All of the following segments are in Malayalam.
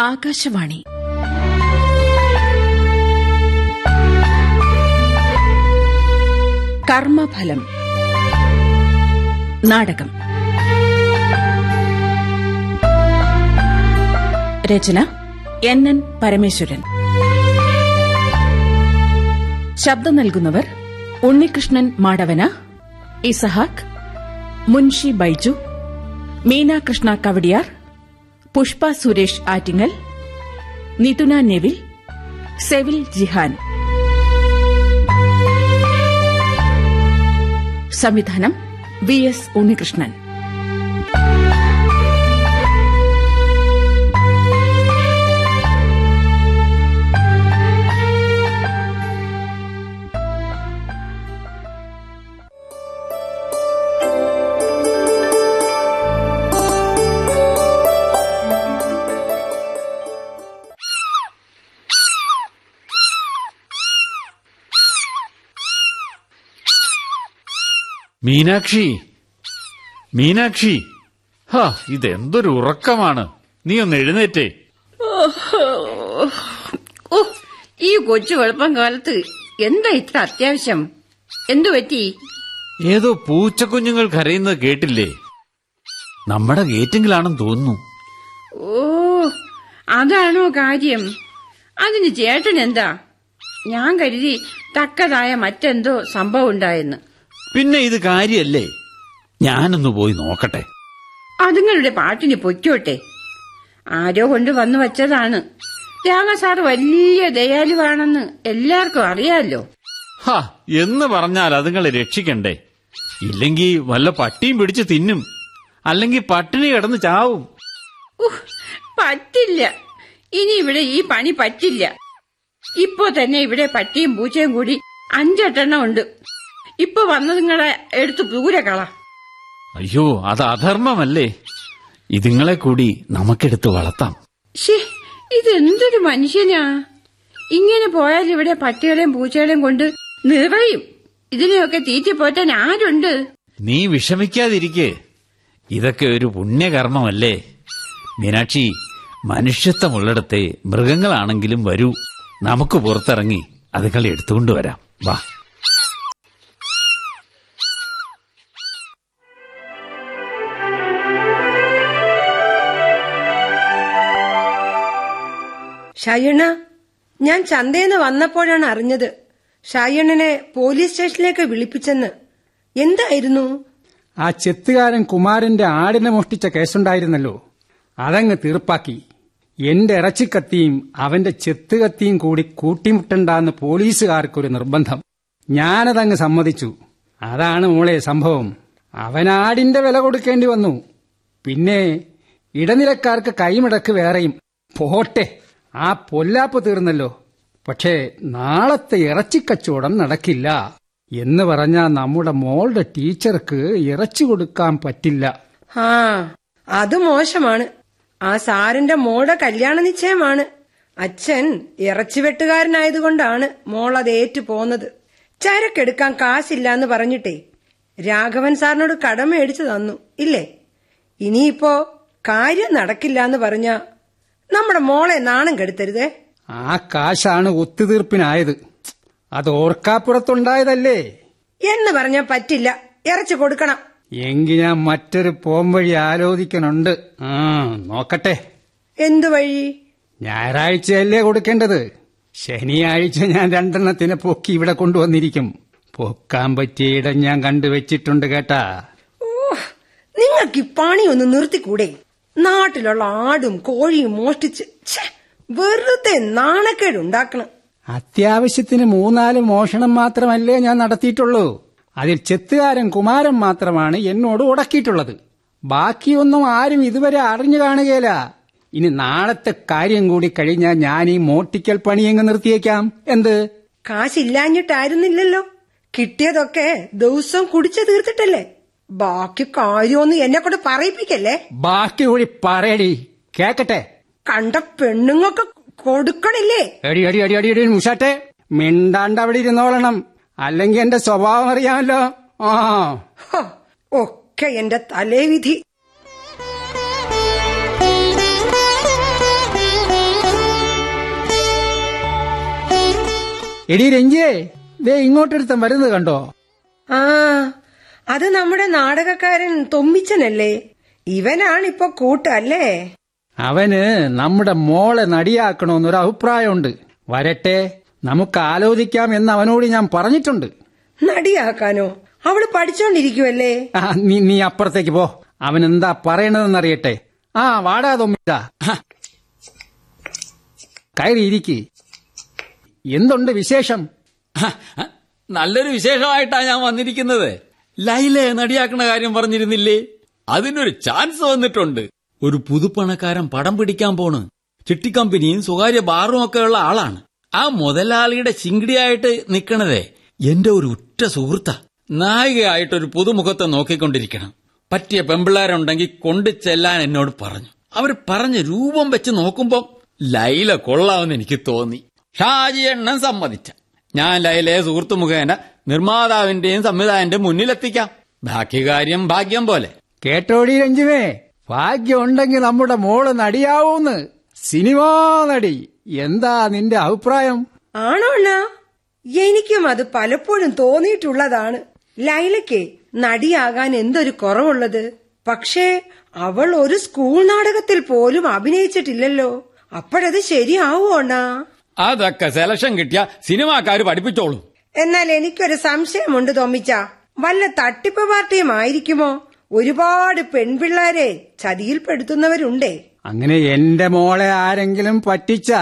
ആകാശവാണി. കർമ്മഫലം. നാടകം. രചന എൻ എൻ പരമേശ്വരൻ. ശബ്ദം നൽകുന്നവർ ഉണ്ണികൃഷ്ണൻ മാടവന ഇസഹാക്ക് മുൻഷി ബൈജു മീനാകൃഷ്ണ കവടിയാർ പുഷ്പ സുരേഷ് ആറ്റിങ്ങൽ നിതുന നെവിൽ സെവിൽ ജിഹാൻ. സംവിധാനം വി എസ് ഉണ്ണികൃഷ്ണൻ. മീനാക്ഷി. മീനാക്ഷി. ഹാ ഇതെന്തൊരു ഉറക്കമാണ്. നീ ഒന്ന് എഴുന്നേറ്റേ. ഓ ഈ കൊച്ചു വെളുപ്പം കാലത്ത് എന്താ ഇത്ര അത്യാവശ്യം? എന്തു പറ്റി? ഏതോ പൂച്ചക്കുഞ്ഞുങ്ങൾ കരയുന്നത് കേട്ടില്ലേ? നമ്മുടെ ഗേറ്റിംഗിലാണെന്ന് തോന്നുന്നു. ഓ അതാണോ കാര്യം? അതിന് ചേട്ടൻ എന്താ? ഞാൻ കരുതി തക്കതായ മറ്റെന്തോ സംഭവം ഉണ്ടായെന്ന്. പിന്നെ ഇത് കാര്യല്ലേ? ഞാനൊന്ന് പോയി നോക്കട്ടെ. അതുങ്ങളുടെ പാട്ടിന് പൊയ്ക്കോട്ടെ. ആരോ കൊണ്ട് വന്നു വച്ചതാണ്. രാമസാർ വലിയ ദയാലുവാണെന്ന് എല്ലാവർക്കും അറിയാലോ. ഹാ എന്ന് പറഞ്ഞാൽ അതുങ്ങളെ രക്ഷിക്കണ്ടേ. ഇല്ലെങ്കി വല്ല പട്ടിയും പിടിച്ച് തിന്നും. അല്ലെങ്കിൽ പട്ടിണി കിടന്ന് ചാവും. പറ്റില്ല. ഇനി ഇവിടെ ഈ പണി പറ്റില്ല. ഇപ്പോ തന്നെ ഇവിടെ പട്ടിയും പൂച്ചയും കൂടി അഞ്ചെട്ടെണ്ണം ഉണ്ട്. ഇപ്പൊ വന്നതുങ്ങളെ എടുത്ത് ദൂരെ കള. അയ്യോ അത് അധർമ്മമല്ലേ? ഇതുങ്ങളെ കൂടി നമുക്കെടുത്ത് വളർത്താം. ഇതെന്തൊരു മനുഷ്യനാ? ഇങ്ങനെ പോയാൽ ഇവിടെ പട്ടികളെയും പൂച്ചകളെയും കൊണ്ട് നിറയും. ഇതിനെയൊക്കെ തീറ്റിപ്പോറ്റാൻ ആരുണ്ട്? നീ വിഷമിക്കാതിരിക്കെ. ഇതൊക്കെ ഒരു പുണ്യകർമ്മമല്ലേ? മീനാക്ഷി മനുഷ്യത്വമുള്ളിടത്തെ മൃഗങ്ങളാണെങ്കിലും വരൂ. നമുക്ക് പുറത്തിറങ്ങി അതുങ്ങളെ എടുത്തുകൊണ്ട് വരാം. വാ. ഷയണ ഞാൻ ചന്തേന്ന് വന്നപ്പോഴാണ് അറിഞ്ഞത്. ഷയണനെ പോലീസ് സ്റ്റേഷനിലേക്ക് വിളിപ്പിച്ചെന്ന്. എന്തായിരുന്നു? ആ ചെത്തുകാരൻ കുമാരന്റെ ആടിനെ മോഷ്ടിച്ച കേസുണ്ടായിരുന്നല്ലോ. അതങ്ങ് തീർപ്പാക്കി. എന്റെ ഇറച്ചിക്കത്തിയും അവന്റെ ചെത്തുകത്തിയും കൂടി കൂട്ടിമുട്ടണ്ടെന്ന് പോലീസുകാർക്കൊരു നിർബന്ധം. ഞാനതങ്ങ് സമ്മതിച്ചു. അതാണ് മോളെ സംഭവം. അവനാടിന്റെ വില കൊടുക്കേണ്ടി വന്നു. പിന്നെ ഇടനിലക്കാർക്ക് കൈമടക്ക് വേറെയും. പോട്ടെ. ആ പൊല്ലാപ്പ് തീർന്നല്ലോ. പക്ഷേ നാളത്തെ ഇറച്ചിക്കച്ചവടം നടക്കില്ല. എന്ന് പറഞ്ഞ നമ്മുടെ മോളുടെ ടീച്ചർക്ക് ഇറച്ചി കൊടുക്കാൻ പറ്റില്ല. ആ അത് മോശമാണ്. ആ സാറിന്റെ മോളുടെ കല്യാണ നിശ്ചയമാണ്. അച്ഛൻ ഇറച്ചി വെട്ടുകാരനായതുകൊണ്ടാണ് മോൾ ഏറ്റു പോന്നത്. ചരക്കെടുക്കാൻ കാശില്ല എന്ന് പറഞ്ഞിട്ടേ രാഘവൻ സാറിനോട് കടം മേടിച്ചു തന്നു ഇല്ലേ? ഇനിയിപ്പോ കാര്യം നടക്കില്ല എന്ന് പറഞ്ഞ നമ്മുടെ മോളെ നാണം കെടുത്തരുതേ. ആ കാശാണ് ഒത്തുതീർപ്പിനായത്. അത് ഓർക്കാപ്പുറത്തുണ്ടായതല്ലേ? എന്ന് പറഞ്ഞാ പറ്റില്ല. ഇറച്ചു കൊടുക്കണം. എങ്കി ഞാൻ മറ്റൊരു പോംവഴി ആലോചിക്കണുണ്ട്. ആ നോക്കട്ടെ. എന്തു വഴി? ഞായറാഴ്ചയല്ലേ കൊടുക്കേണ്ടത്. ശനിയാഴ്ച ഞാൻ രണ്ടെണ്ണത്തിനെ പൊക്കി ഇവിടെ കൊണ്ടുവന്നിരിക്കും. പൊക്കാൻ പറ്റിയ ഇടം ഞാൻ കണ്ടുവച്ചിട്ടുണ്ട് കേട്ടാ. ഓ നിങ്ങൾക്ക് ഈ പണി ഒന്ന് നിർത്തിക്കൂടെ? നാട്ടിലുള്ള ആടും കോഴിയും മോഷ്ടിച്ച് വെറുതെ നാണക്കേട് ഉണ്ടാക്കണം അത്യാവശ്യത്തിന് മൂന്നാൽ മോഷണം മാത്രമല്ലേ ഞാൻ നടത്തിയിട്ടുള്ളൂ. അതിൽ ചെത്തുകാരൻ കുമാരൻ മാത്രമാണ് എന്നോട് ഉടക്കിയിട്ടുള്ളത്. ബാക്കിയൊന്നും ആരും ഇതുവരെ അറിഞ്ഞു കാണുകയില്ല. ഇനി നാളത്തെ കാര്യം കൂടി കഴിഞ്ഞാൽ ഞാൻ ഈ മോട്ടിക്കൽ പണിയങ്ങ് നിർത്തിയേക്കാം. എന്ത്? കാശില്ലാഞ്ഞിട്ടായിരുന്നില്ലല്ലോ. കിട്ടിയതൊക്കെ ദിവസം കുടിച്ചു തീർത്തിട്ടല്ലേ? ബാക്കി കാര്യമൊന്നും എന്നെ കൊണ്ട് പറയിപ്പിക്കല്ലേ? ബാക്കി കൂടി പറയടി. കേക്കട്ടെ. കണ്ട പെണ്ണുങ്ങൾക്ക് കൊടുക്കണില്ലേ? എടി എടി എടി എടി അടി മുഷാട്ടെ മിണ്ടാണ്ട് അവിടെ ഇരുന്നോളണം. അല്ലെങ്കിൽ എന്റെ സ്വഭാവം അറിയാമല്ലോ. ആ. ഒക്കെ എന്റെ തലേവിധി. എടി രഞ്ജിയെ ദേ ഇങ്ങോട്ടൊരുത്തൻ വരുന്നത് കണ്ടോ? ആ. അത് നമ്മുടെ നാടകക്കാരൻ തൊമ്മിച്ചനല്ലേ? ഇവനാണിപ്പോ കൂട്ട് അല്ലേ അവന് നമ്മുടെ മോളെ നടിയാക്കണമെന്നൊരു അഭിപ്രായമുണ്ട്. വരട്ടെ നമുക്ക് ആലോചിക്കാം എന്ന് അവനോട് ഞാൻ പറഞ്ഞിട്ടുണ്ട്. നടിയാക്കാനോ? അവൾ പഠിച്ചോണ്ടിരിക്കുവല്ലേ? നീ നീ അപ്പുറത്തേക്ക് പോ. അവൻ എന്താ പറയണതെന്നറിയട്ടെ. ആ വാടാ തൊമ്മിച്ച കയറി ഇരിക്ക് എന്തുണ്ട് വിശേഷം? നല്ലൊരു വിശേഷമായിട്ടാ ഞാൻ വന്നിരിക്കുന്നത്. ലൈലയെ നടിയാക്കണ കാര്യം പറഞ്ഞിരുന്നില്ലേ? അതിനൊരു ചാൻസ് വന്നിട്ടുണ്ട്. ഒരു പുതുപ്പണക്കാരൻ പടം പിടിക്കാൻ പോണ്. ചിട്ടിക്കമ്പനിയും സ്വകാര്യ ബാറും ഒക്കെ ഉള്ള ആളാണ്. ആ മുതലാളിയുടെ ചിങ്കിടിയായിട്ട് നിക്കണതേ എന്റെ ഒരു ഉറ്റ സുഹൃത്ത. നായികയായിട്ടൊരു പുതുമുഖത്തെ നോക്കിക്കൊണ്ടിരിക്കണം. പറ്റിയ പെമ്പിള്ളാരുണ്ടെങ്കിൽ കൊണ്ടു ചെല്ലാൻ എന്നോട് പറഞ്ഞു. അവർ പറഞ്ഞ രൂപം വെച്ച് നോക്കുമ്പോ ലൈല കൊള്ളാമെന്ന് എനിക്ക് തോന്നി. ഷാജി എണ്ണം സമ്മതിച്ച. ഞാൻ ലൈലയെ സുഹൃത്തു മുഖേന നിർമ്മാതാവിന്റെയും സംവിധായകന്റെ മുന്നിലെത്തിക്കാം. ബാക്കി കാര്യം ഭാഗ്യം പോലെ. കേട്ടോടി രഞ്ജുവേ ഭാഗ്യം ഉണ്ടെങ്കിൽ നമ്മുടെ മോൾ നടിയാവൂന്ന്. സിനിമാ നടി എന്താ നിന്റെ അഭിപ്രായം? ആണോ അണ്ണാ? എനിക്കും അത് പലപ്പോഴും തോന്നിയിട്ടുള്ളതാണ്. ലൈലയ്ക്ക് നടിയാകാൻ എന്തൊരു കുറവുള്ളത്? പക്ഷേ അവൾ ഒരു സ്കൂൾ നാടകത്തിൽ പോലും അഭിനയിച്ചിട്ടില്ലല്ലോ. അപ്പോഴത് ശരിയാവോ അണ്ണാ? അതൊക്കെ സെലക്ഷൻ കിട്ടിയ സിനിമാക്കാര് പഠിപ്പിച്ചോളും. എന്നാൽ എനിക്കൊരു സംശയമുണ്ട് തോമിച്ച വല്ല തട്ടിപ്പ് പാർട്ടിയും ആയിരിക്കുമോ? ഒരുപാട് പെൺപിള്ളാരെ ചതിയിൽപ്പെടുത്തുന്നവരുണ്ടേ അങ്ങനെ എന്റെ മോളെ ആരെങ്കിലും പറ്റിച്ച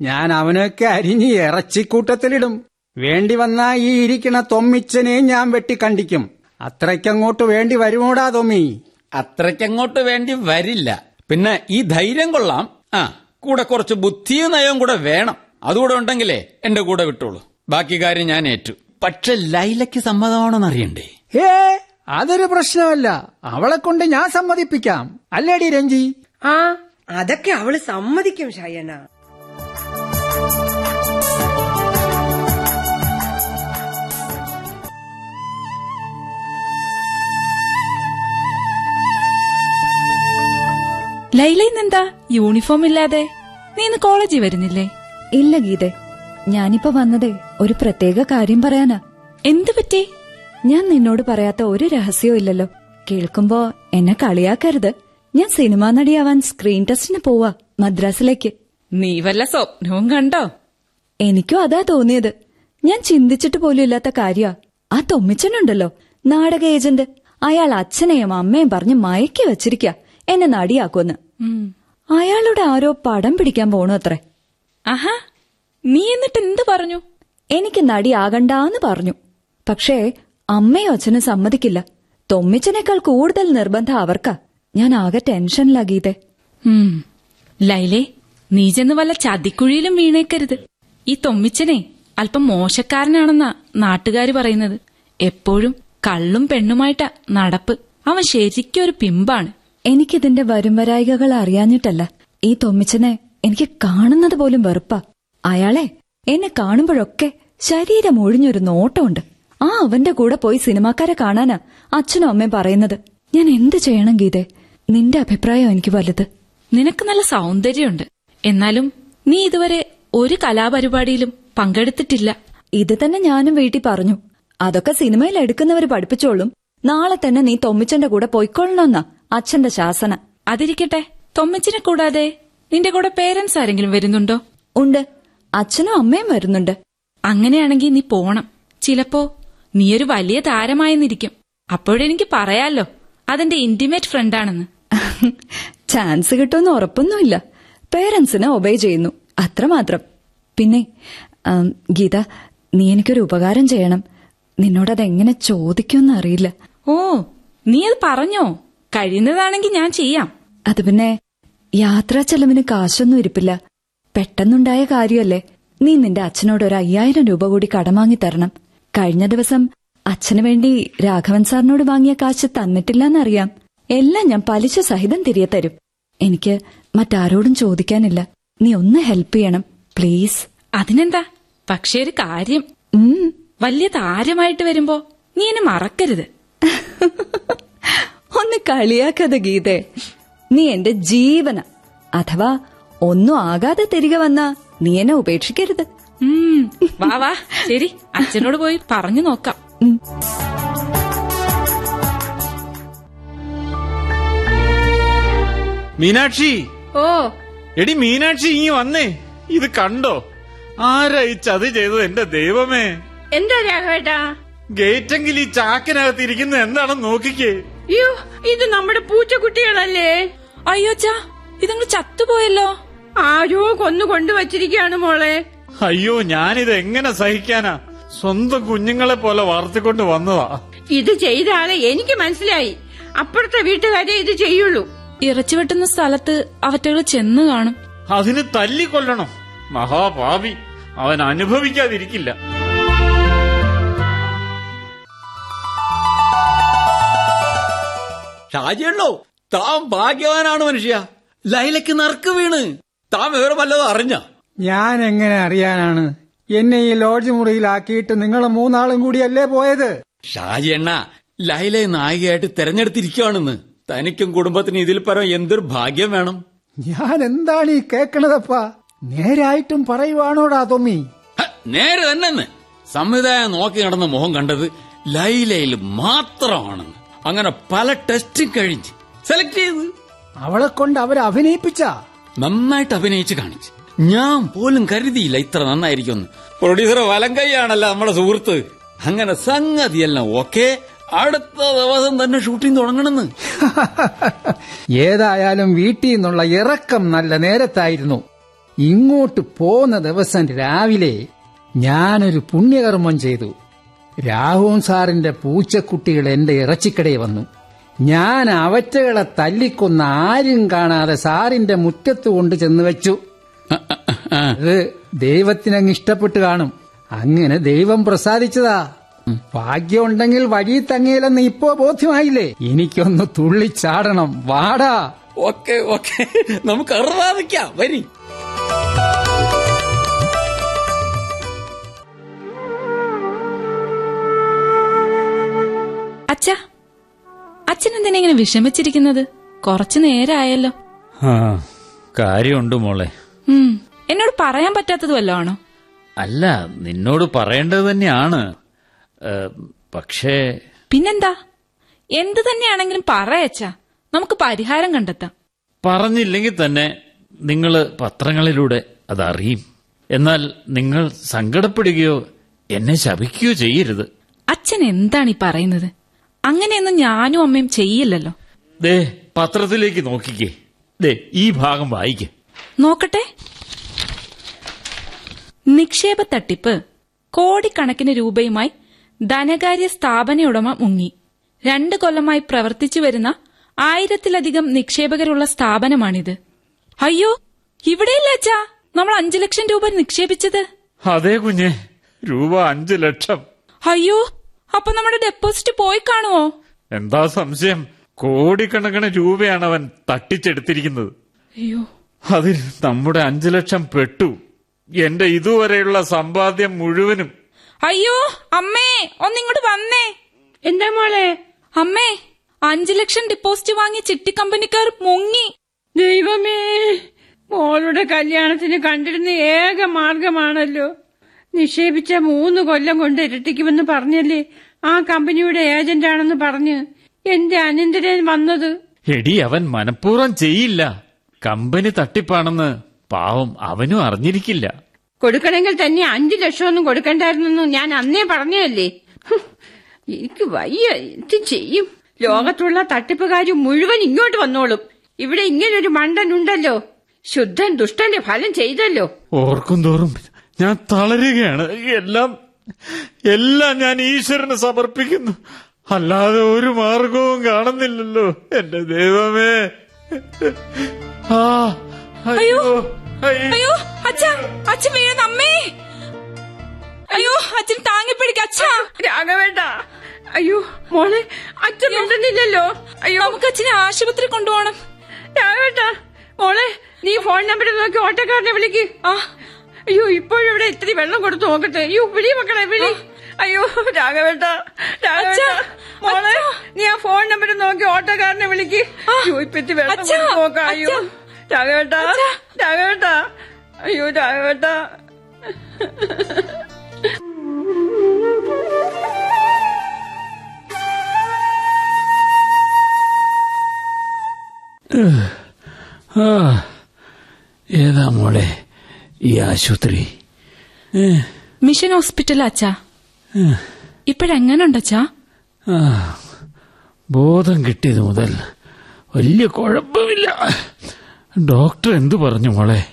ഞാൻ അവനൊക്കെ അരിഞ്ഞ് ഇറച്ചിക്കൂട്ടത്തിലിടും. വേണ്ടി വന്നാ ഈ ഇരിക്കണ തൊമ്മിച്ചനെ ഞാൻ വെട്ടിക്കണ്ടിക്കും അത്രയ്ക്കങ്ങോട്ട് വേണ്ടി വരുമോടാ തൊമ്മി? അത്രയ്ക്കങ്ങോട്ട് വേണ്ടി വരില്ല. പിന്നെ ഈ ധൈര്യം കൊള്ളാം. ആ കൂടെ കുറച്ച് ബുദ്ധിയും നയവും കൂടെ വേണം. അതുകൂടെ ഉണ്ടെങ്കിലേ എന്റെ കൂടെ വിട്ടോളൂ. ബാക്കി കാര്യം ഞാൻ ഏറ്റു. പക്ഷെ ലൈലയ്ക്ക് സമ്മതമാണോന്ന് അറിയണ്ടേ? ഏ അതൊരു പ്രശ്നമല്ല. അവളെ കൊണ്ട് ഞാൻ സമ്മതിപ്പിക്കാം. അല്ലേടി രഞ്ജി? ആ അതൊക്കെ അവൾ സമ്മതിക്കും ഷയന ലൈല ഇന്നെന്താ യൂണിഫോം ഇല്ലാതെ നീ ഇന്ന് കോളേജിൽ വരുന്നില്ലേ? ഇല്ല ഗീതെ. ഞാനിപ്പോ വന്നതേ ഒരു പ്രത്യേക കാര്യം പറയാനാ. എന്തു പറ്റി? ഞാൻ നിന്നോട് പറയാത്ത ഒരു രഹസ്യവും ഇല്ലല്ലോ. കേൾക്കുമ്പോ എന്നെ കളിയാക്കരുത്. ഞാൻ സിനിമാ നടിയാവാൻ സ്ക്രീൻ ടെസ്റ്റിന് പോവാ മദ്രാസിലേക്ക്. നീ വല്ല സ്വപ്നവും കണ്ടോ? എനിക്കും അതാ തോന്നിയത്. ഞാൻ ചിന്തിച്ചിട്ട് പോലും ഇല്ലാത്ത കാര്യാ. ആ തൊമ്മിച്ചനുണ്ടല്ലോ നാടക ഏജന്റ്. അയാൾ അച്ഛനെയും അമ്മയും പറഞ്ഞ് മയക്കി വെച്ചിരിക്ക എന്നെ നടിയാക്കുമെന്ന്. അയാളുടെ ആരോ പടം പിടിക്കാൻ പോണു അത്രേ. ആഹാ നീ എന്നിട്ട് എന്ത് പറഞ്ഞു? എനിക്ക് നടിയാകണ്ടാന്ന് പറഞ്ഞു. പക്ഷേ അമ്മയും അച്ഛനും സമ്മതിക്കില്ല. തൊമ്മിച്ചനേക്കാൾ കൂടുതൽ നിർബന്ധം അവർക്കാ. ഞാൻ ആകെ ടെൻഷനിലാ ഗീതെ. ഉം. ലൈലേ നീ ചെന്ന് വല്ല ചതിക്കുഴിയിലും വീണേക്കരുത്. ഈ തൊമ്മിച്ചനെ അല്പം മോശക്കാരനാണെന്നാ നാട്ടുകാര് പറയുന്നത്. എപ്പോഴും കള്ളും പെണ്ണുമായിട്ടാ നടപ്പ്. അവൻ ശരിക്കും ഒരു പിമ്പാണ്. എനിക്കിതിന്റെ വരുംവരായികകൾ അറിയാഞ്ഞിട്ടല്ല. ഈ തൊമ്മിച്ചനെ എനിക്ക് കാണുന്നത് പോലും വെറുപ്പാ. അയാളെ എന്നെ കാണുമ്പോഴൊക്കെ ശരീരം ഒഴിഞ്ഞൊരു നോട്ടമുണ്ട്. ആ അവന്റെ കൂടെ പോയി സിനിമാക്കാരെ കാണാനാ അച്ഛനും അമ്മയും പറയുന്നത്. ഞാൻ എന്ത് ചെയ്യണം ഗീതെ? നിന്റെ അഭിപ്രായം എനിക്ക് വലുത്. നിനക്ക് നല്ല സൗന്ദര്യമുണ്ട്. എന്നാലും നീ ഇതുവരെ ഒരു കലാപരിപാടിയിലും പങ്കെടുത്തിട്ടില്ല. ഇത് തന്നെ ഞാനും വീട്ടിൽ പറഞ്ഞു. അതൊക്കെ സിനിമയിൽ എടുക്കുന്നവര് പഠിപ്പിച്ചോളും. നാളെ തന്നെ നീ തൊമ്മിച്ചന്റെ കൂടെ പോയിക്കൊള്ളണമെന്ന അച്ഛന്റെ ശാസന. അതിരിക്കട്ടെ തൊമ്മിച്ചിനെ കൂടാതെ നിന്റെ കൂടെ പേരൻസ് ആരെങ്കിലും വരുന്നുണ്ടോ? ഉണ്ട്. അച്ഛനും അമ്മയും വരുന്നുണ്ട്. അങ്ങനെയാണെങ്കിൽ നീ പോണം. ചിലപ്പോ നീ ഒരു വലിയ താരമായെന്നിരിക്കും. അപ്പോഴെനിക്ക് പറയാലോ അതെന്റെ ഇന്റിമേറ്റ് ഫ്രണ്ടാണെന്ന് ചാൻസ് കിട്ടുമെന്ന് ഉറപ്പൊന്നുമില്ല. പേരൻസിനെ ഒബേ ചെയ്യുന്നു. അത്രമാത്രം. പിന്നെ ഗീത നീ എനിക്കൊരു ഉപകാരം ചെയ്യണം. നിന്നോടതെങ്ങനെ ചോദിക്കുമെന്ന് അറിയില്ല. ഓ നീ അത് പറഞ്ഞോ? കഴിയുന്നതാണെങ്കിൽ ഞാൻ ചെയ്യാം. അത് പിന്നെ യാത്രാ ചെലവിന് കാശൊന്നും ഇരിപ്പില്ല. പെട്ടെന്നുണ്ടായ കാര്യമല്ലേ? നീ നിന്റെ അച്ഛനോട് ഒരു അയ്യായിരം രൂപ കൂടി കടം വാങ്ങി തരണം. കഴിഞ്ഞ ദിവസം അച്ഛനു വേണ്ടി രാഘവൻ സാറിനോട് വാങ്ങിയ കാശ് തന്നിട്ടില്ലെന്നറിയാം. എല്ലാം ഞാൻ പലിശ സഹിതം തിരികെ തരും. എനിക്ക് മറ്റാരോടും ചോദിക്കാനില്ല. നീ ഒന്ന് ഹെൽപ്പ് ചെയ്യണം പ്ലീസ് അതിനെന്താ? പക്ഷേ ഒരു കാര്യം. ഉം. വലിയ താരമായിട്ട് വരുമ്പോ നീ എന്നെ മറക്കരുത്. ഒന്ന് കളിയാക്കാതെ ഗീതേ. നീ എന്റെ ജീവന അഥവാ ഒന്നും ആകാതെ തിരികെ വന്ന നീ എന്നെ ഉപേക്ഷിക്കരുത്. വാ വാ. ശരി. അച്ഛനോട് പോയി പറഞ്ഞു നോക്കാം. മീനാക്ഷി. ഓ. എടി മീനാക്ഷി ഇങ്ങി വന്നേ. ഇത് കണ്ടോ? ആരാ ഈ ചതി ചെയ്തത്? എന്റെ ദൈവമേ. എന്താ രാഘവേട്ടാ? ഗേറ്റെങ്കിൽ ഈ ചാക്കിനകത്ത് ഇരിക്കുന്നത് എന്താണെന്ന് നോക്കിക്കേ. അയ്യോ ഇത് നമ്മുടെ പൂച്ചക്കുട്ടികളല്ലേ? അയ്യോ ചാ ഇതങ്ങ് ചത്തുപോയല്ലോ. ആരോ കൊന്നു കൊണ്ടുവച്ചിരിക്കുകയാണ് മോളെ. അയ്യോ ഞാനിത് എങ്ങനെ സഹിക്കാനാ? സ്വന്തം കുഞ്ഞുങ്ങളെ പോലെ വളർത്തിക്കൊണ്ട് വന്നതാ. ഇത് ചെയ്ത ആളെ എനിക്ക് മനസ്സിലായി. അപ്പുറത്തെ വീട്ടുകാരെ ഇത് ചെയ്യുള്ളൂ. ഇറച്ചി വെട്ടുന്ന സ്ഥലത്ത് അവറ്റകൾ ചെന്ന് കാണും. അതിന് തല്ലിക്കൊല്ലണം. മഹാഭാവി അവൻ അനുഭവിക്കാതിരിക്കില്ല. രാജേണ്ടോ താൻ ഭാഗ്യവാനാണ് മനുഷ്യ. ലൈലയ്ക്ക് നറുക്ക് വീണ്. താൻ വിവരം വല്ലതും അറിഞ്ഞ? ഞാൻ എങ്ങനെ അറിയാനാണ്? എന്നെ ഈ ലോഡ്ജ് മുറിയിലാക്കിയിട്ട് നിങ്ങൾ മൂന്നാളും കൂടിയല്ലേ പോയത്? ഷാജി എണ്ണ ലൈലെ നായികയായിട്ട് തെരഞ്ഞെടുത്തിരിക്കുകയാണെന്ന്. തനിക്കും കുടുംബത്തിനും ഇതിൽ പരം എന്തൊരു ഭാഗ്യം വേണം? ഞാൻ എന്താണ് ഈ കേക്കണതപ്പാ നേരായിട്ടും പറയുവാണോടാ തൊമ്മി? നേരെ തന്നെ സംവിധായകൻ നോക്കി നടന്ന മുഖം കണ്ടത് ലൈലയിൽ മാത്രമാണെന്ന്. അങ്ങനെ പല ടെസ്റ്റും കഴിഞ്ഞ്. സെലക്ട് ചെയ്ത്. അവളെ കൊണ്ട് അവരെ അഭിനയിപ്പിച്ച? നന്നായിട്ട് അഭിനയിച്ച് കാണിച്ചു. ഞാൻ പോലും കരുതിയില്ല ഇത്ര നന്നായിരിക്കുമെന്ന്. പ്രൊഡ്യൂസർ വലങ്കയ്യാണല്ലോ നമ്മുടെ സുഹൃത്ത്. അങ്ങനെ സംഗതിയെല്ലാം ഓക്കെ. അടുത്ത ദിവസം തന്നെ ഷൂട്ടിംഗ് തുടങ്ങണമെന്ന്. ഏതായാലും വീട്ടിൽ നിന്നുള്ള ഇറക്കം നല്ല നേരത്തായിരുന്നു. ഇങ്ങോട്ട് പോന്ന ദിവസം രാവിലെ ഞാനൊരു പുണ്യകർമ്മം ചെയ്തു. രാഹുൻ സാറിന്റെ പൂച്ചക്കുട്ടികൾ എന്റെ ഇറച്ചിക്കടയിൽ വന്നു. ഞാൻ അവറ്റകളെ തല്ലിക്കൊന്ന ആരും കാണാതെ സാറിന്റെ മുറ്റത്ത് കൊണ്ട് ചെന്ന് വെച്ചു. അത് ദൈവത്തിനങ്ങ് ഇഷ്ടപ്പെട്ട് കാണും. അങ്ങനെ ദൈവം പ്രസാദിച്ചതാ. ഭാഗ്യം ഉണ്ടെങ്കിൽ വഴി തങ്ങിയില്ലെന്ന് ഇപ്പോ ബോധ്യമായില്ലേ? എനിക്കൊന്ന് തുള്ളിച്ചാടണം. വാടാ. Okay okay. നമുക്ക് അറിവാദിക്കാം വരി. അച്ഛ അച്ഛൻ എന്തിനാ ഇങ്ങനെ വിഷമിച്ചിരിക്കുന്നത്? കുറച്ചു നേരമായല്ലോ കാര്യമുണ്ട് മോളെ. എന്നോട് പറയാൻ പറ്റാത്തത് വല്ലോ ആണോ അല്ല നിന്നോട് പറയേണ്ടത് തന്നെയാണ്. പക്ഷേ പിന്നെന്താ? എന്ത് തന്നെയാണെങ്കിലും പറയച്ചാ നമുക്ക് പരിഹാരം കണ്ടെത്താം. പറഞ്ഞില്ലെങ്കിൽ തന്നെ നിങ്ങൾ പത്രങ്ങളിലൂടെ അതറിയും. എന്നാൽ നിങ്ങൾ സങ്കടപ്പെടുകയോ എന്നെ ശപിക്കുകയോ ചെയ്യരുത്. അച്ഛൻ എന്താണ് ഈ പറയുന്നത്? അങ്ങനെയൊന്നും ഞാനും അമ്മയും ചെയ്യില്ലല്ലോ. ദേ പത്രത്തിലേക്ക് നോക്കിക്കേ. ദേ ഈ ഭാഗം വായിക്കേ. നോക്കട്ടെ. നിക്ഷേപ തട്ടിപ്പ് കോടിക്കണക്കിന് രൂപയുമായി ധനകാര്യ സ്ഥാപന ഉടമ മുങ്ങി. രണ്ട് കൊല്ലമായി പ്രവർത്തിച്ചു വരുന്ന ആയിരത്തിലധികം നിക്ഷേപകരുള്ള സ്ഥാപനമാണിത്. അയ്യോ ഇവിടെയല്ല അച്ഛാ? നമ്മൾ അഞ്ചു ലക്ഷം രൂപ നിക്ഷേപിച്ചത്. അതെ കുഞ്ഞെ രൂപ അഞ്ചു ലക്ഷം. അയ്യോ അപ്പൊ നമ്മുടെ ഡെപ്പോസിറ്റ് പോയി കാണുമോ എന്താ സംശയം? കോടിക്കണക്കിന് രൂപയാണ് അവൻ തട്ടിച്ചെടുത്തിരിക്കുന്നത്. അയ്യോ. അതിൽ നമ്മുടെ അഞ്ചു ലക്ഷം പെട്ടു. എന്റെ ഇതുവരെയുള്ള സമ്പാദ്യം മുഴുവനും. അയ്യോ അമ്മേ ഒന്നിങ്ങോട്ട് വന്നേ. എന്താ മോളെ? അമ്മേ അഞ്ചു ലക്ഷം ഡിപ്പോസിറ്റ് വാങ്ങി ചിട്ടി കമ്പനിക്കാർ മുങ്ങി. ദൈവമേ മോളുടെ കല്യാണത്തിന് കണ്ടിരുന്ന ഏക മാർഗമാണല്ലോ. നിക്ഷേപിച്ച മൂന്ന് കൊല്ലം കൊണ്ട് ഇരട്ടിക്കുമെന്ന് പറഞ്ഞല്ലേ ആ കമ്പനിയുടെ ഏജന്റാണെന്ന് പറഞ്ഞ് എന്റെ അനന്തരൻ വന്നത്. എടി അവൻ മനഃപൂർവം ചെയ്യില്ല. കമ്പനി തട്ടിപ്പാണെന്ന് പാവം അവനും അറിഞ്ഞിരിക്കില്ല. കൊടുക്കണമെങ്കിൽ തന്നെ അഞ്ചു ലക്ഷമൊന്നും കൊടുക്കണ്ടായിരുന്നെന്ന് ഞാൻ അന്നേ പറഞ്ഞതല്ലേ? എനിക്ക് വയ്യ എന്ത് ചെയ്യും? ലോകത്തുള്ള തട്ടിപ്പുകാർ മുഴുവൻ ഇങ്ങോട്ട് വന്നോളും. ഇവിടെ ഇങ്ങനൊരു മണ്ടൻ ഉണ്ടല്ലോ ശുദ്ധൻ ദുഷ്ടന്റെ ഫലം ചെയ്തല്ലോ. ഓർക്കും തോറും ഞാൻ തളരുകയാണ്. എല്ലാം എല്ലാം ഞാൻ ഈശ്വരന് സമർപ്പിക്കുന്നു. അല്ലാതെ ഒരു മാർഗവും കാണുന്നില്ലല്ലോ. എന്റെ ദൈവമേ. ആ അയ്യോ അയ്യോ അച്ഛാ അച്ഛൻ വീഴുന്ന അമ്മേ. അയ്യോ അച്ഛൻ താങ്ങിപ്പിടിക്ക അച്ഛാ. രാഘവേണ്ട അയ്യോ മോളെ അച്ഛൻ ഉണ്ടെന്നില്ലല്ലോ അയ്യോ. നമുക്ക് അച്ഛനെ ആശുപത്രി കൊണ്ടുപോകണം. രാഘവേട്ട മോളെ നീ ഫോൺ നമ്പർ നോക്കി ഓട്ടോക്കാരനെ വിളിക്ക്. ആ അയ്യോ ഇപ്പോഴും ഇപ്പോഴിവിടെ ഇത്തിരി വെള്ളം കൊടുത്തു നോക്കട്ടെ. അയ്യോ വിളി മക്കളെ വിളി. അയ്യോ രാഘവേട്ട രാഘവേട്ട. മോളെ നീ ആ ഫോൺ നമ്പർ നോക്കി ഓട്ടോക്കാരനെ വിളിക്ക്. അയ്യോ ഇപ്പൊ ഇത്തിരി വെള്ളം നോക്ക നോക്കാം. അയ്യോ. രാഘവേട്ട. രാഘവേട്ട. അയ്യോ രാഘവേട്ട. ആ, ഏതാ മോളെ? ഈ ആശുപത്രി. മിഷൻ ഹോസ്പിറ്റൽ അച്ഛാ. ഇപ്പോഴെങ്ങനുണ്ടച്ചാ? ബോധം കിട്ടിയത് മുതൽ വലിയ കുഴപ്പമില്ല. ഡോക്ടർ എന്തു പറഞ്ഞു മോളെ?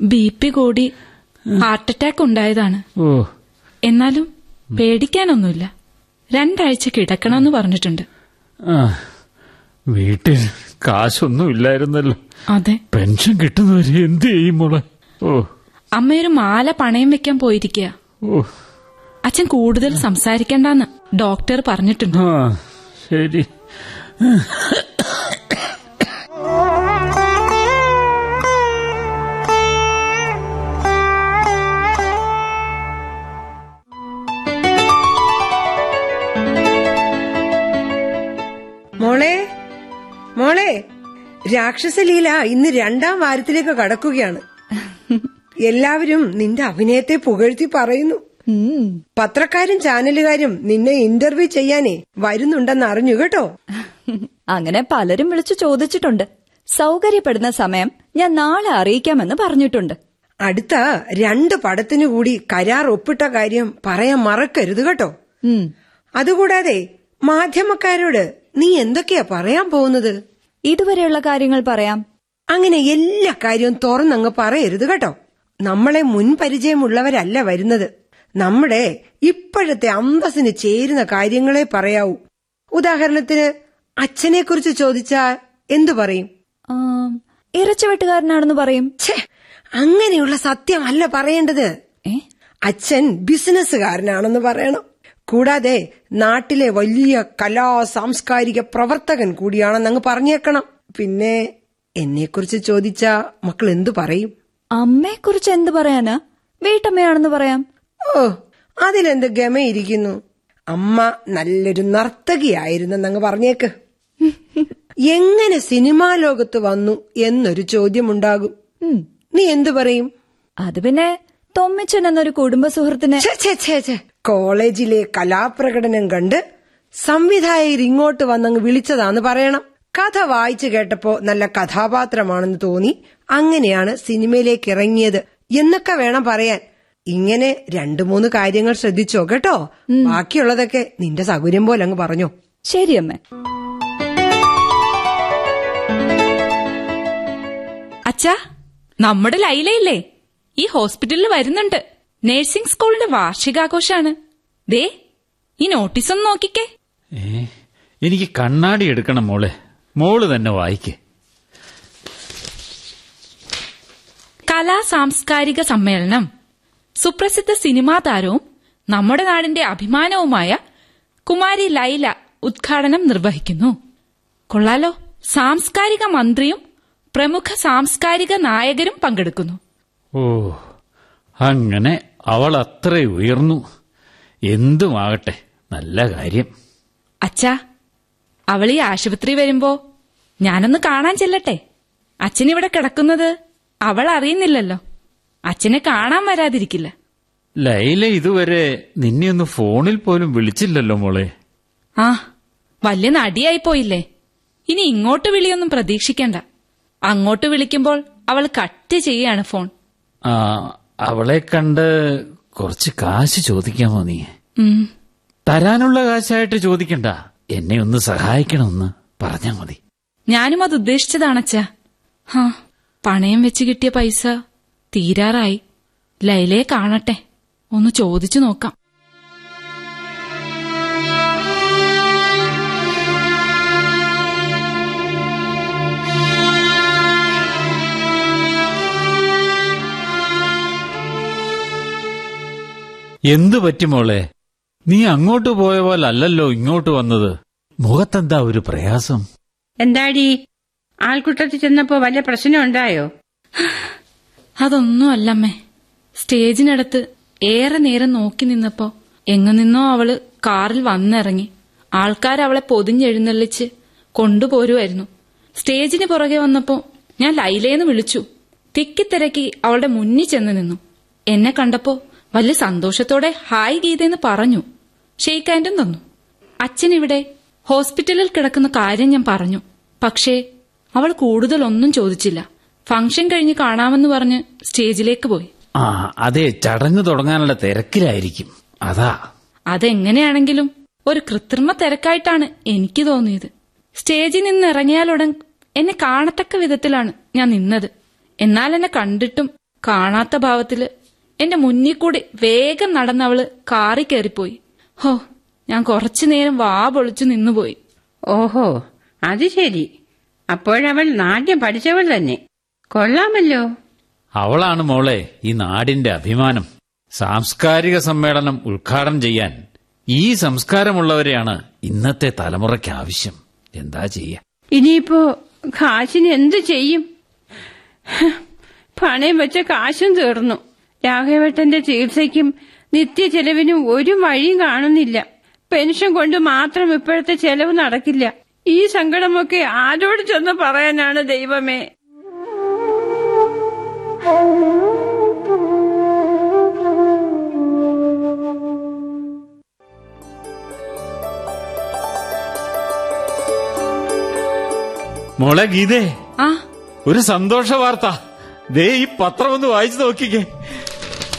ബി പി കൂടി ഹാർട്ട് അറ്റാക്ക് ഉണ്ടായതാണ്. ഓ. എന്നാലും പേടിക്കാനൊന്നുമില്ല. രണ്ടാഴ്ച കിടക്കണമെന്ന് പറഞ്ഞിട്ടുണ്ട്. ആ വീട്ടിൽ കാശൊന്നും ഇല്ലായിരുന്നല്ലോ. അതെ. പെൻഷൻ കിട്ടുന്നവരെ എന്ത് ചെയ്യും മോളെ? അമ്മയൊരു മാല പണയം വെക്കാൻ പോയിരിക്കുക അച്ഛൻ കൂടുതൽ സംസാരിക്കണ്ടെന്ന് ഡോക്ടർ പറഞ്ഞിട്ടുണ്ട്. ആ ശരി. മോളെ മോളെ രാക്ഷസലീല ഇന്ന് രണ്ടാം വാരത്തിലേക്ക് കടക്കുകയാണ്. എല്ലാവരും നിന്റെ അഭിനയത്തെ പുകഴ്ത്തി പറയുന്നു. പത്രക്കാരും ചാനലുകാരും നിന്നെ ഇന്റർവ്യൂ ചെയ്യാനേ വരുന്നുണ്ടെന്ന് അറിഞ്ഞു കേട്ടോ? അങ്ങനെ പലരും വിളിച്ചു ചോദിച്ചിട്ടുണ്ട്. സൗകര്യപ്പെടുന്ന സമയം ഞാൻ നാളെ അറിയിക്കാമെന്ന് പറഞ്ഞിട്ടുണ്ട്. അടുത്ത രണ്ട് പടത്തിനു കൂടി കരാർ ഒപ്പിട്ട കാര്യം പറയാൻ മറക്കരുത് കേട്ടോ. അതുകൂടാതെ മാധ്യമക്കാരോട് നീ എന്തൊക്കെയാ പറയാൻ പോകുന്നത്? ഇതുവരെയുള്ള കാര്യങ്ങൾ പറയാം. അങ്ങനെ എല്ലാ കാര്യവും തുറന്നങ്ങ് പറയരുത് കേട്ടോ. നമ്മളെ മുൻപരിചയമുള്ളവരല്ല വരുന്നത്. നമ്മുടെ ഇപ്പോഴത്തെ അന്തസ്സിന് ചേരുന്ന കാര്യങ്ങളെ പറയാവൂ. ഉദാഹരണത്തിന് അച്ഛനെ കുറിച്ച് ചോദിച്ചാൽ എന്തു പറയും? ഇറച്ചവെട്ടുകാരനാണെന്ന് പറയും. ഛേ അങ്ങനെയുള്ള സത്യമല്ല പറയേണ്ടത്. അച്ഛൻ ബിസിനസ്സുകാരനാണെന്ന് പറയണം. കൂടാതെ നാട്ടിലെ വലിയ കലാ സാംസ്കാരിക പ്രവർത്തകൻ കൂടിയാണെന്ന് അങ്ങ് പറഞ്ഞേക്കണം. പിന്നെ എന്നെക്കുറിച്ച് ചോദിച്ച മക്കൾ എന്തു പറയും? അമ്മയെക്കുറിച്ച് എന്തു പറയാനാ? വീട്ടമ്മയാണെന്ന് പറയാം. ഓ അതിലെന്ത് ഗമയിരിക്കുന്നു? അമ്മ നല്ലൊരു നർത്തകിയായിരുന്നെന്നങ്ങ് പറഞ്ഞേക്ക്. എങ്ങനെ സിനിമാ ലോകത്ത് വന്നു എന്നൊരു ചോദ്യമുണ്ടാകും. ഉണ്ടാകും നീ എന്തു പറയും? അത് പിന്നെ തൊമ്മിച്ചൻ എന്നൊരു കുടുംബ സുഹൃത്തിനെ. കോളേജിലെ കലാപ്രകടനം കണ്ട് സംവിധായകർ ഇങ്ങോട്ട് വന്നങ്ങ് വിളിച്ചതാന്ന് പറയണം. കഥ വായിച്ചു കേട്ടപ്പോ നല്ല കഥാപാത്രമാണെന്ന് തോന്നി. അങ്ങനെയാണ് സിനിമയിലേക്ക് ഇറങ്ങിയത് എന്നൊക്കെ വേണം പറയാൻ. ഇങ്ങനെ രണ്ടു മൂന്ന് കാര്യങ്ങൾ ശ്രദ്ധിച്ചോ കേട്ടോ? ബാക്കിയുള്ളതൊക്കെ നിന്റെ സൗകര്യം പോലെ അങ്ങ് പറഞ്ഞോ. ശരി അമ്മ. അച്ഛാ നമ്മുടെ ലൈലയില്ലേ? ഈ ഹോസ്പിറ്റലിൽ വരുന്നുണ്ട്. നഴ്സിംഗ് സ്കൂളിന്റെ വാർഷികാഘോഷാണ്. ദേ ഈ നോട്ടീസ് ഒന്ന് നോക്കിക്കേ എനിക്ക് കണ്ണാടി എടുക്കണം മോളെ. മോൾ തന്നെ വായിക്കേ. കലാ സാംസ്കാരിക സമ്മേളനം. സുപ്രസിദ്ധ സിനിമാ താരവും നമ്മുടെ നാടിന്റെ അഭിമാനവുമായ കുമാരി ലൈല ഉദ്ഘാടനം നിർവഹിക്കുന്നു. കൊള്ളാലോ. സാംസ്കാരിക മന്ത്രിയും പ്രമുഖ സാംസ്കാരിക നായകരും പങ്കെടുക്കുന്നു. ഓ അങ്ങനെ അവൾ അത്ര ഉയർന്നു. എന്തുമാകട്ടെ നല്ല കാര്യം. അച്ഛാ അവൾ ഈ ആശുപത്രി വരുമ്പോ ഞാനൊന്ന് കാണാൻ ചെല്ലട്ടെ. അച്ഛനിവിടെ കിടക്കുന്നത് അവൾ അറിയുന്നില്ലല്ലോ. അച്ഛനെ കാണാൻ വരാതിരിക്കില്ല. ലൈല ഇതുവരെ നിന്നെ ഒന്ന് ഫോണിൽ പോലും വിളിച്ചില്ലല്ലോ മോളെ. ആ വലിയ നടിയായി പോയില്ലേ. ഇനി ഇങ്ങോട്ട് വിളിയൊന്നും പ്രതീക്ഷിക്കണ്ട. അങ്ങോട്ട് വിളിക്കുമ്പോൾ അവൾ കട്ട് ചെയ്യാണ് ഫോൺ. ആ അവളെ കണ്ട് കുറച്ച് കാശ് ചോദിക്കാമോ നീ? തരാനുള്ള കാശായിട്ട് ചോദിക്കണ്ട. എന്നെ ഒന്ന് സഹായിക്കണമെന്ന് പറഞ്ഞാ മതി. ഞാനും അത് ഉദ്ദേശിച്ചതാണച്ചാ പണയം വെച്ച് കിട്ടിയ പൈസ തീരാറായി. ലൈലയെ കാണട്ടെ. ഒന്ന് ചോദിച്ചു നോക്കാം. എന്തു പറ്റി മോളെ? നീ അങ്ങോട്ട് പോയ പോലെ അല്ലല്ലോ ഇങ്ങോട്ട് വന്നത്. മുഖത്തെന്താ ഒരു പ്രയാസം? എന്താടി? ആൾക്കൂട്ടത്തിൽ ചെന്നപ്പോ വല്ല പ്രശ്നം ഉണ്ടായോ? അതൊന്നും അല്ലമ്മേ സ്റ്റേജിനടുത്ത് ഏറെ നേരം നോക്കി നിന്നപ്പോ എങ്ങു നിന്നോ അവൾ കാറിൽ വന്നിറങ്ങി. ആൾക്കാർ അവളെ പൊതിഞ്ഞെഴുന്നള്ളിച്ച് കൊണ്ടുപോരുമായിരുന്നു സ്റ്റേജിന് പുറകെ വന്നപ്പോ ഞാൻ ലൈലേന്ന് വിളിച്ചു. തിക്കിത്തിരക്കി അവളുടെ മുന്നിൽ ചെന്ന് നിന്നു. എന്നെ കണ്ടപ്പോ വലിയ സന്തോഷത്തോടെ ഹായ് ഗീതയെന്ന് പറഞ്ഞു. ഷെയ്ക്കാൻഡും തന്നു. അച്ഛൻ ഇവിടെ ഹോസ്പിറ്റലിൽ കിടക്കുന്ന കാര്യം ഞാൻ പറഞ്ഞു. പക്ഷേ അവൾ കൂടുതലൊന്നും ചോദിച്ചില്ല. ഫംഗ്ഷൻ കഴിഞ്ഞ് കാണാമെന്ന് പറഞ്ഞ് സ്റ്റേജിലേക്ക് പോയി. ആ അതെ ചടങ്ങ് തുടങ്ങാനുള്ള തിരക്കിലായിരിക്കും. അതാ. അതെങ്ങനെയാണെങ്കിലും ഒരു കൃത്രിമ തിരക്കായിട്ടാണ് എനിക്ക് തോന്നിയത്. സ്റ്റേജിൽ നിന്ന് ഇറങ്ങിയാലുടൻ എന്നെ കാണത്തക്ക വിധത്തിലാണ് ഞാൻ നിന്നത്. എന്നാൽ എന്നെ കണ്ടിട്ടും കാണാത്ത ഭാവത്തിൽ എന്റെ മുന്നിൽ കൂടി വേഗം നടന്നവൾ കാറി കയറിപ്പോയി. ഹോ ഞാൻ കുറച്ചു നേരം വാ പൊളിച്ചു നിന്നുപോയി. ഓഹോ അത് ശരി. അപ്പോഴവൾ നാട്യം പഠിച്ചവൾ തന്നെ. കൊള്ളാമല്ലോ. അവളാണ് മോളെ ഈ നാടിന്റെ അഭിമാനം. സാംസ്കാരിക സമ്മേളനം ഉദ്ഘാടനം ചെയ്യാൻ ഈ സംസ്കാരമുള്ളവരെയാണ് ഇന്നത്തെ തലമുറയ്ക്ക് ആവശ്യം. എന്താ ചെയ്യ? ഇനിയിപ്പോ കാശിന് എന്ത് ചെയ്യും? പണയം വെച്ച കാശും തീർന്നു. രാഘവേട്ടന്റെ ചികിത്സയ്ക്കും നിത്യ ചെലവിനും ഒരു വഴിയും കാണുന്നില്ല. പെൻഷൻ കൊണ്ട് മാത്രം ഇപ്പോഴത്തെ ചെലവ് നടക്കില്ല. ഈ സങ്കടമൊക്കെ ആരോട് ചെന്ന് പറയാനാണ് ദൈവമേ? മോളെ ഗീതേ ആ? ഒരു സന്തോഷ വാർത്ത. ദേ ഈ പത്രം ഒന്ന് വായിച്ചു നോക്കിക്കേ.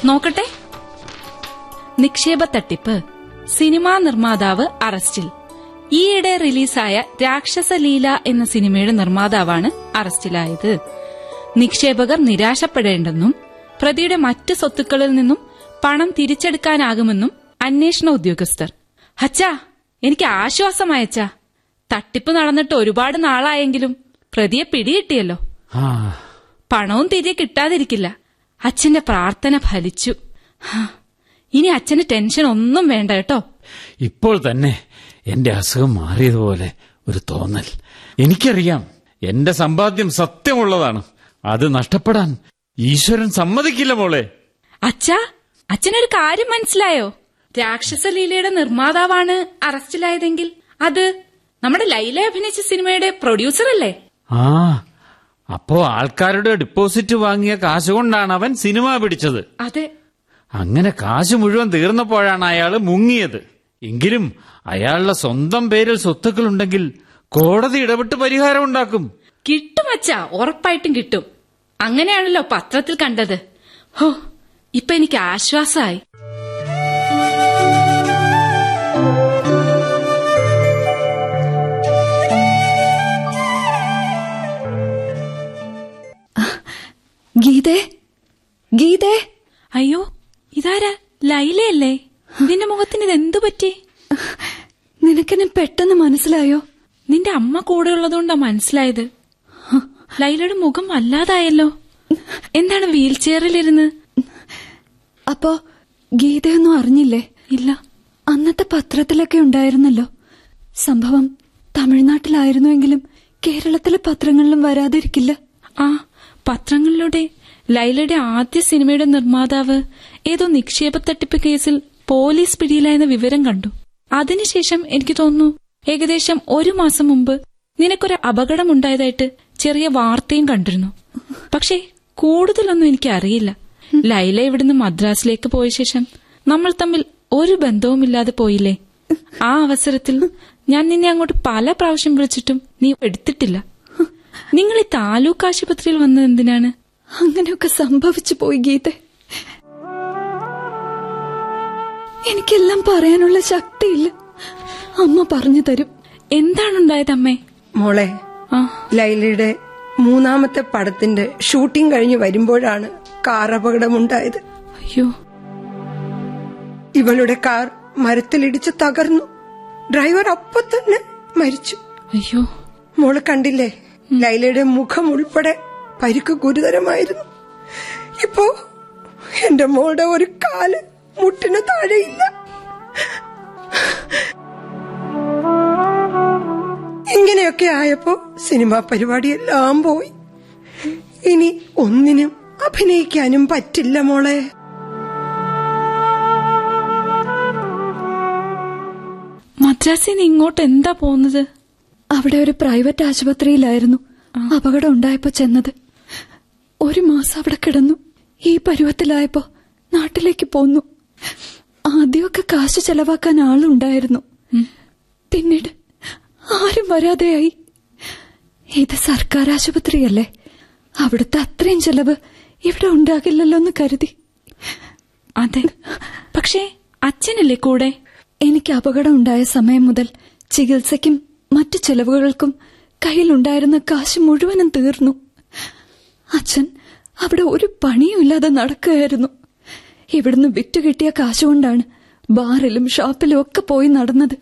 നോക്കട്ടെ. നിക്ഷേപ തട്ടിപ്പ്. സിനിമാ നിർമ്മാതാവ് അറസ്റ്റിൽ. ഈയിടെ റിലീസായ രാക്ഷസലീല എന്ന സിനിമയുടെ നിർമ്മാതാവാണ് അറസ്റ്റിലായത്. നിക്ഷേപകർ നിരാശപ്പെടേണ്ടെന്നും പ്രതിയുടെ മറ്റ് സ്വത്തുക്കളിൽ നിന്നും പണം തിരിച്ചെടുക്കാനാകുമെന്നും അന്വേഷണ ഉദ്യോഗസ്ഥർ. അച്ഛാ എനിക്ക് ആശ്വാസമായച്ചാ തട്ടിപ്പ് നടന്നിട്ട് ഒരുപാട് നാളായെങ്കിലും പ്രതിയെ പിടികിട്ടിയല്ലോ. പണവും തിരികെ കിട്ടാതിരിക്കില്ല. അച്ഛന്റെ പ്രാർത്ഥന ഫലിച്ചു. ഇനി അച്ഛന് ടെൻഷൻ ഒന്നും വേണ്ട കേട്ടോ. ഇപ്പോൾ തന്നെ എന്റെ അസുഖം മാറിയതുപോലെ ഒരു തോന്നൽ. എനിക്കറിയാം എന്റെ സമ്പാദ്യം സത്യമുള്ളതാണ്. അത് നഷ്ടപ്പെടാൻ ഈശ്വരൻ സമ്മതിക്കില്ല മോളെ. അച്ഛാ അച്ഛനൊരു കാര്യം മനസ്സിലായോ? രാക്ഷസലീലയുടെ നിർമ്മാതാവാണ് അറസ്റ്റിലായതെങ്കിൽ അത് നമ്മുടെ ലൈല അഭിനയിച്ച സിനിമയുടെ പ്രൊഡ്യൂസർ അല്ലേ? ആ അപ്പോ ആൾക്കാരുടെ ഡിപ്പോസിറ്റ് വാങ്ങിയ കാശുകൊണ്ടാണ് അവൻ സിനിമ പിടിച്ചത്. അതെ അങ്ങനെ കാശ് മുഴുവൻ തീർന്നപ്പോഴാണ് അയാൾ മുങ്ങിയത്. എങ്കിലും അയാളുടെ സ്വന്തം പേരിൽ സ്വത്തുക്കളുണ്ടെങ്കിൽ കോടതി ഇടപെട്ട് പരിഹാരം ഉണ്ടാക്കും. കിട്ടും അച്ഛാ ഉറപ്പായിട്ടും കിട്ടും. അങ്ങനെയാണല്ലോ പത്രത്തിൽ കണ്ടത്. ഹോ ഇപ്പൊ എനിക്ക് ആശ്വാസമായി ഗീതേ? ഗീതേ? അയ്യോ ഇതാരാ? ലൈലയല്ലേ? നിന്റെ മുഖത്തിന് എന്തു പറ്റി? നിനക്കെന്നെ പെട്ടെന്ന് മനസ്സിലായോ? നിന്റെ അമ്മ കൂടെ ഉള്ളതുകൊണ്ടാ മനസ്സിലായത്. ലൈലയുടെ മുഖം വല്ലാതായല്ലോ. എന്താണ് വീൽ ചെയറിലിരുന്ന്? അപ്പോ ഗീതയൊന്നും അറിഞ്ഞില്ലേ? ഇല്ല. അന്നത്തെ പത്രത്തിലൊക്കെ ഉണ്ടായിരുന്നല്ലോ. സംഭവം തമിഴ്നാട്ടിലായിരുന്നുവെങ്കിലും കേരളത്തിലെ പത്രങ്ങളിലും വരാതിരിക്കില്ല. ആ പത്രങ്ങളിലൂടെ ലൈലയുടെ ആദ്യ സിനിമയുടെ നിർമ്മാതാവ് ഏതോ നിക്ഷേപ തട്ടിപ്പ് കേസിൽ പോലീസ് പിടിയിലായെന്ന വിവരം കണ്ടു. അതിനുശേഷം എനിക്ക് തോന്നുന്നു ഏകദേശം ഒരു മാസം മുമ്പ് നിനക്കൊരു അപകടമുണ്ടായതായിട്ട് ചെറിയ വാർത്തയും കണ്ടിരുന്നു. പക്ഷേ കൂടുതലൊന്നും എനിക്ക് അറിയില്ല. ലൈല ഇവിടുന്ന് മദ്രാസിലേക്ക് പോയ ശേഷം നമ്മൾ തമ്മിൽ ഒരു ബന്ധവുമില്ലാതെ പോയില്ലേ? ആ അവസരത്തിൽ ഞാൻ നിന്നെ അങ്ങോട്ട് പല പ്രാവശ്യം വിളിച്ചിട്ടും നീ എടുത്തിട്ടില്ല. നിങ്ങൾ ഈ താലൂക്ക് ആശുപത്രിയിൽ വന്നത് എന്തിനാണ്? അങ്ങനെയൊക്കെ സംഭവിച്ചു പോയി ഗീത. എനിക്കെല്ലാം പറയാനുള്ള ശക്തിയില്ല. അമ്മ പറഞ്ഞു തരും. എന്താണുണ്ടായത് അമ്മേ? മോളെ ലൈലയുടെ മൂന്നാമത്തെ പടത്തിന്റെ ഷൂട്ടിംഗ് കഴിഞ്ഞ് വരുമ്പോഴാണ് കാർ അപകടമുണ്ടായത്. അയ്യോ. ഇവളുടെ കാർ മരത്തിലിടിച്ച് തകർന്നു. ഡ്രൈവർ അപ്പൊ തന്നെ മരിച്ചു. അയ്യോ. മോൾ കണ്ടില്ലേ? ലൈലയുടെ മുഖം ഉൾപ്പെടെ പരിക്ക് ഗുരുതരമായിരുന്നു. ഇപ്പോ എന്റെ മോളുടെ ഒരു കാൽ മുട്ടിന് താഴെയില്ല. ഇങ്ങനെയൊക്കെ ആയപ്പോ സിനിമാ പരിപാടി എല്ലാം പോയി. ഇനി ഒന്നിനും അഭിനയിക്കാനും പറ്റില്ല മോളെ. മദ്രാസിൽ നിന്ന് ഇങ്ങോട്ട് എന്താ പോകുന്നത് അവിടെ ഒരു പ്രൈവറ്റ് ആശുപത്രിയിലായിരുന്നു. അപകടം ഉണ്ടായപ്പോ ചെന്നത്. ഒരു മാസം അവിടെ കിടന്നു. ഈ പരുവത്തിലായപ്പോ നാട്ടിലേക്ക് പോന്നു. ആദ്യമൊക്കെ കാശ് ചെലവാക്കാൻ ആളുണ്ടായിരുന്നു. പിന്നീട് ആരും വരാതെയായി. ഇത് സർക്കാർ ആശുപത്രിയല്ലേ? അവിടുത്തെ അത്രയും ചെലവ് ഇവിടെ ഉണ്ടാകില്ലല്ലോ എന്ന് കരുതി. അതെ. പക്ഷേ അച്ഛനല്ലേ കൂടെ? എനിക്ക് അപകടം ഉണ്ടായ സമയം മുതൽ ചികിത്സയ്ക്കും മറ്റു ചെലവുകൾക്കും കയ്യിലുണ്ടായിരുന്ന കാശ് മുഴുവനും തീർന്നു. അച്ഛൻ അവിടെ ഒരു പണിയും ഇല്ലാതെ നടക്കുകയായിരുന്നു. ഇവിടുന്ന് വിറ്റുകിട്ടിയ കാശുകൊണ്ടാണ് ബാറിലും ഷോപ്പിലും ഒക്കെ പോയി നടന്നത്.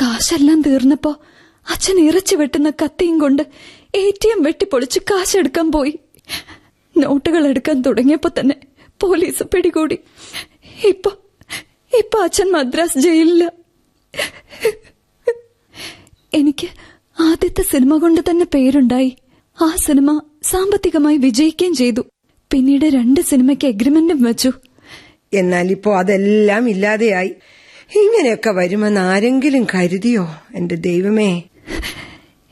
കാശെല്ലാം തീർന്നപ്പോ അച്ഛൻ ഇറച്ചി വെട്ടുന്ന കത്തിയും കൊണ്ട് എ ടി എം വെട്ടിപ്പൊളിച്ച് കാശെടുക്കാൻ പോയി. നോട്ടുകൾ എടുക്കാൻ തുടങ്ങിയപ്പോ തന്നെ പോലീസ് പിടികൂടി. ഇപ്പൊ ഇപ്പൊ അച്ഛൻ മദ്രാസ് ജയിലില്ല എനിക്ക് ആദ്യത്തെ സിനിമ കൊണ്ട് തന്നെ പേരുണ്ടായി. ആ സിനിമ സാമ്പത്തികമായി വിജയിക്കുകയും ചെയ്തു. പിന്നീട് രണ്ട് സിനിമയ്ക്ക് എഗ്രിമെന്റും വെച്ചു. എന്നാൽ ഇപ്പോ അതെല്ലാം ഇല്ലാതെയായി. ഇങ്ങനെയൊക്കെ വരുമെന്ന് ആരെങ്കിലും കരുതിയോ എന്റെ ദൈവമേ?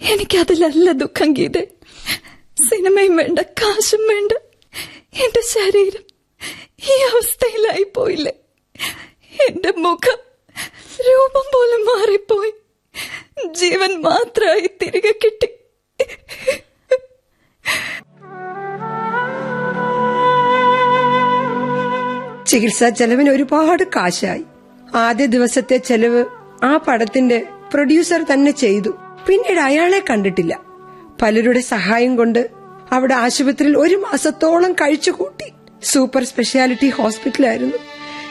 എനിക്കതിലല്ല ദുഃഖം ഗീത. സിനിമയും വേണ്ട കാശും വേണ്ട. എന്റെ ശരീരം ഈ അവസ്ഥയിലായി പോയില്ലേ എന്റെ മുഖം രൂപം പോലും മാറിപ്പോയി. ജീവൻ മാത്രമായി തിരികെ കിട്ടി. ചികിത്സാ ചെലവിന് ഒരുപാട് കാശായി. ആദ്യ ദിവസത്തെ ചെലവ് ആ പടത്തിന്റെ പ്രൊഡ്യൂസർ തന്നെ ചെയ്തു. പിന്നീട് അയാളെ കണ്ടിട്ടില്ല. പലരുടെ സഹായം കൊണ്ട് അവിടെ ആശുപത്രിയിൽ ഒരു മാസത്തോളം കഴിച്ചുകൂട്ടി. Super speciality ഹോസ്പിറ്റലായിരുന്നു.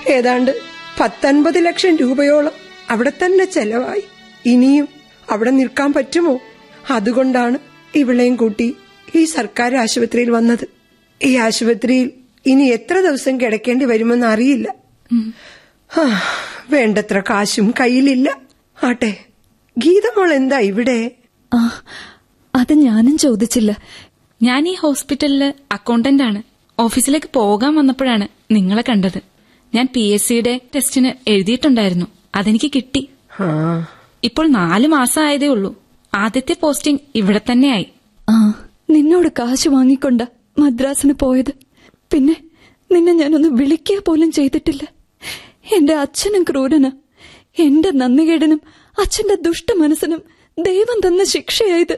ഏതാണ്ട് പത്തൊൻപത് ലക്ഷം രൂപയോളം അവിടെ തന്നെ ചെലവായി. ഇനിയും അവിടെ നിൽക്കാൻ പറ്റുമോ? അതുകൊണ്ടാണ് ഇവളെയും കൂട്ടി ഈ സർക്കാർ ആശുപത്രിയിൽ വന്നത്. ഈ ആശുപത്രിയിൽ ഇനി എത്ര ദിവസം കിടക്കേണ്ടി വരുമെന്ന് അറിയില്ല. വേണ്ടത്ര കാശും കയ്യിലില്ല. ആട്ടെ ഗീതമോൾ എന്താ ഇവിടെ? അത് ഞാനും ചോദിച്ചില്ല. ഞാൻ ഈ ഹോസ്പിറ്റലിൽ അക്കൗണ്ടന്റ് ആണ്. ഓഫീസിലേക്ക് പോകാൻ വന്നപ്പോഴാണ് നിങ്ങളെ കണ്ടത്. ഞാൻ പി എസ് സിയുടെ ടെസ്റ്റിന് എഴുതിയിട്ടുണ്ടായിരുന്നു. അതെനിക്ക് കിട്ടി. ഇപ്പോൾ നാല് മാസം ആയതേ ഉള്ളൂ. ആദ്യത്തെ പോസ്റ്റിംഗ് ഇവിടെ തന്നെയായി. നിന്നോട് കാശ് വാങ്ങിക്കൊണ്ട മദ്രാസിന് പോയത്. പിന്നെ നിന്നെ ഞാനൊന്ന് വിളിക്കുക പോലും ചെയ്തിട്ടില്ല. എന്റെ അച്ഛനും ക്രൂരന് എന്റെ നന്ദികേടനും അച്ഛന്റെ ദുഷ്ട മനസ്സിനും ദൈവം തന്ന ശിക്ഷയായത്.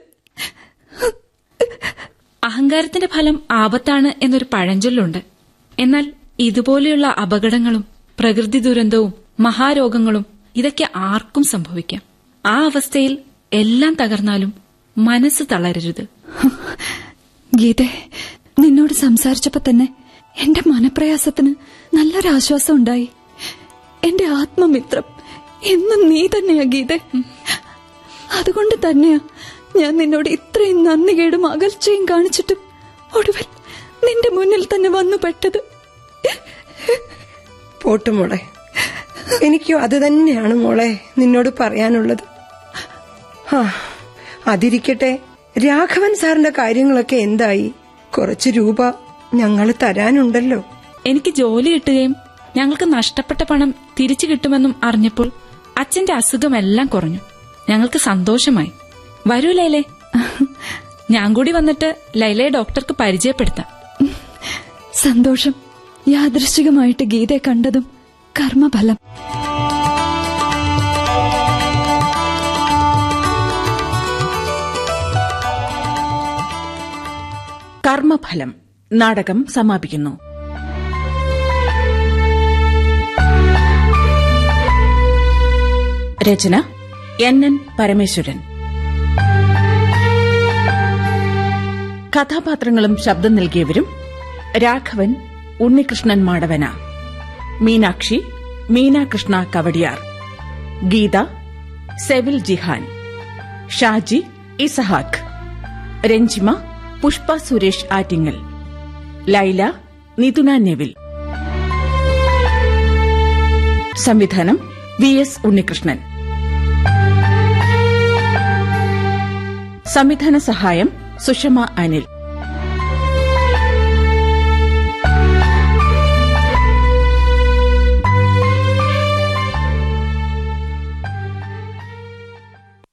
അഹങ്കാരത്തിന്റെ ഫലം ആപത്താണ് എന്നൊരു പഴഞ്ചൊല്ലുണ്ട്. എന്നാൽ ഇതുപോലെയുള്ള അപകടങ്ങളും പ്രകൃതി ദുരന്തവും മഹാരോഗങ്ങളും ഇതൊക്കെ ആർക്കും സംഭവിക്കാം. ആ അവസ്ഥയിൽ എല്ലാം തകർന്നാലും മനസ്സ് തളരരുത്. ഗീതെ നിന്നോട് സംസാരിച്ചപ്പോ തന്നെ എന്റെ മനപ്രയാസത്തിന് നല്ലൊരാശ്വാസം ഉണ്ടായി. എന്റെ ആത്മമിത്രം എന്നും നീ തന്നെയാ ഗീത. അതുകൊണ്ട് തന്നെയാ ഞാൻ നിന്നോട് ഇത്രയും നന്ദികേടും അകൽച്ചയും കാണിച്ചിട്ടും ഒടുവിൽ നിന്റെ മുന്നിൽ തന്നെ വന്നു പെട്ടത്. പോട്ടു മോളെ. എനിക്കും അത് തന്നെയാണ് മോളെ നിന്നോട് പറയാനുള്ളത്. ആ അതിരിക്കട്ടെ. രാഘവൻ സാറിന്റെ കാര്യങ്ങളൊക്കെ എന്തായി? കുറച്ച് രൂപ ഞങ്ങൾ തരാനുണ്ടല്ലോ. എനിക്ക് ജോലി കിട്ടുകയും ഞങ്ങൾക്ക് നഷ്ടപ്പെട്ട പണം തിരിച്ചു കിട്ടുമെന്നും അറിഞ്ഞപ്പോൾ അച്ഛന്റെ അസുഖമെല്ലാം കുറഞ്ഞു. ഞങ്ങൾക്ക് സന്തോഷമായി. വരൂ ലൈലേ. ഞാൻ കൂടി വന്നിട്ട് ലൈലയെ ഡോക്ടർക്ക് പരിചയപ്പെടുത്താം. സന്തോഷം. യാദൃശികമായിട്ട് ഗീതയെ കണ്ടതും കർമ്മഫലം. കർമ്മഫലം. നാടകം സമാപിക്കുന്നു. രചന എൻ എൻ പരമേശ്വരൻ. കഥാപാത്രങ്ങളും ശബ്ദം നൽകിയവരും രാഘവൻ ഉണ്ണികൃഷ്ണൻ മാടവന. മീനാക്ഷി മീനാകൃഷ്ണ കവടിയാർ. ഗീത സെവിൽ ജിഹാൻ. ഷാജി ഇസഹാഖ് രഞ്ജിമ പുഷ്പ സുരേഷ് ആറ്റിങ്ങൽ. ലൈല നിതുന നെവിൽ. സംവിധാനം വി എസ് ഉണ്ണികൃഷ്ണൻ. സംവിധാന സഹായം സുഷമ അനിൽ.